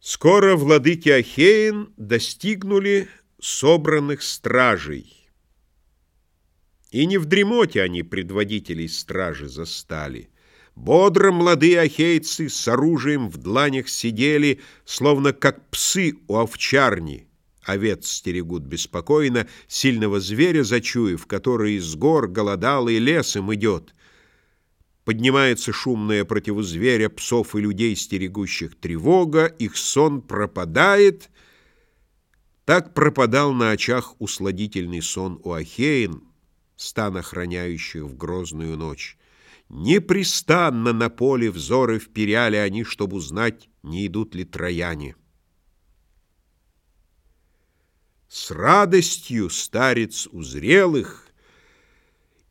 Скоро владыки Ахеин достигнули собранных стражей. И не в дремоте они предводителей стражи застали. Бодро молодые ахейцы с оружием в дланях сидели, словно как псы у овчарни. Овец стерегут беспокойно, сильного зверя зачуяв, который из гор голодал и лесом идет. Поднимается шумная против зверя, псов и людей, стерегущих тревога, их сон пропадает. Так пропадал на очах усладительный сон у Ахеин, стан охраняющих в грозную ночь. Непрестанно на поле взоры вперяли они, чтобы узнать, не идут ли трояне. С радостью старец узрел их,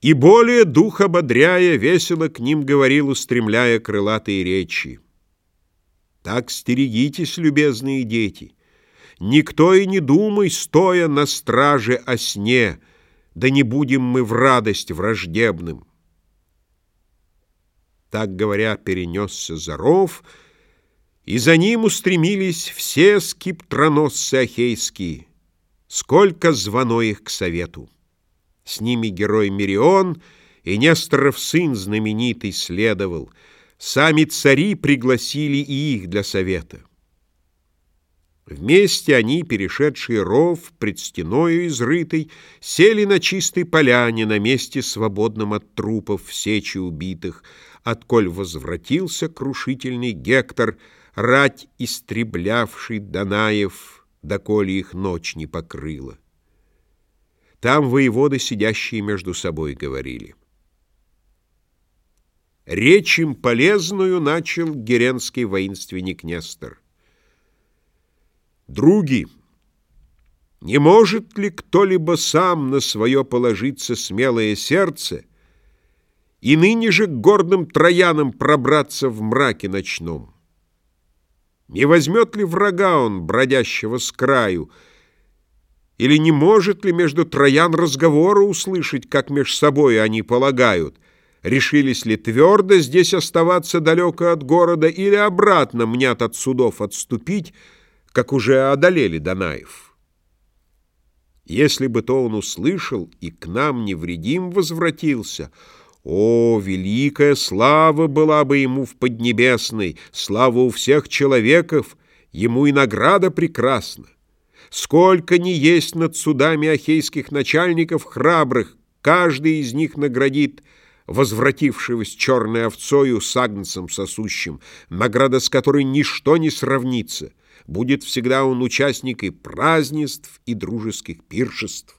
и более дух ободряя, весело к ним говорил, устремляя крылатые речи. Так стерегитесь, любезные дети, никто и не думай, стоя на страже о сне, да не будем мы в радость враждебным. Так говоря, перенесся Заров, и за ним устремились все скиптроносцы ахейские, сколько звано их к совету. С ними герой Мирион и Несторов сын знаменитый следовал. Сами цари пригласили и их для совета. Вместе они, перешедшие ров, пред стеною изрытой, сели на чистой поляне, на месте свободном от трупов в сечи убитых, отколь возвратился крушительный Гектор, рать истреблявший Данаев, доколе их ночь не покрыла. Там воеводы, сидящие между собой, говорили. Речь им полезную начал геренский воинственник Нестор. Други, не может ли кто-либо сам на свое положиться смелое сердце и ныне же к гордым троянам пробраться в мраке ночном? Не возьмет ли врага он, бродящего с краю, или не может ли между троян разговора услышать, как меж собой они полагают? Решились ли твердо здесь оставаться далеко от города или обратно мнят от судов отступить, как уже одолели Данаев? Если бы то он услышал и к нам невредим возвратился, о, великая слава была бы ему в Поднебесной, слава у всех человеков, ему и награда прекрасна. Сколько ни есть над судами ахейских начальников храбрых, каждый из них наградит возвратившегося черной овцою с агнцем сосущим, награда с которой ничто не сравнится. Будет всегда он участник и празднеств, и дружеских пиршеств.